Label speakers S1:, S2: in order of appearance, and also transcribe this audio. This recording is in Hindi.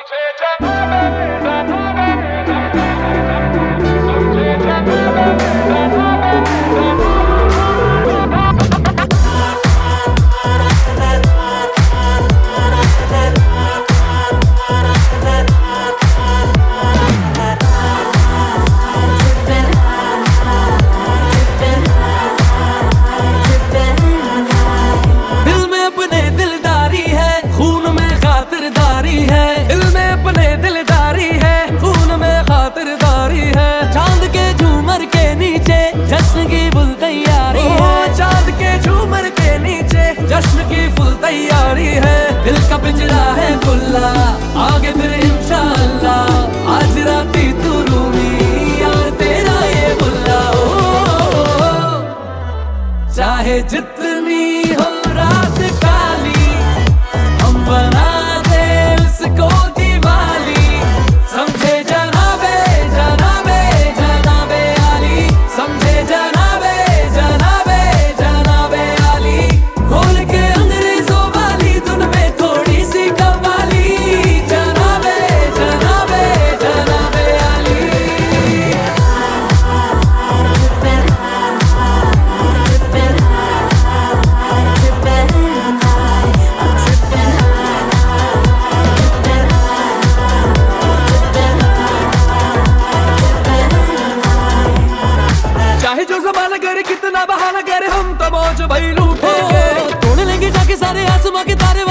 S1: Contagion. तैयारी है। दिल का पिंजरा है खुला। आगे फिर इंशाल्लाह आज राती तू रूमी, यार तेरा ये बुल्ला हो चाहे जितनी हो रात काली, हम बना करे कितना बहाना करे हम तो मौज भाई लूटे तोड़ लेंगे जाके सारे आसमां के तारे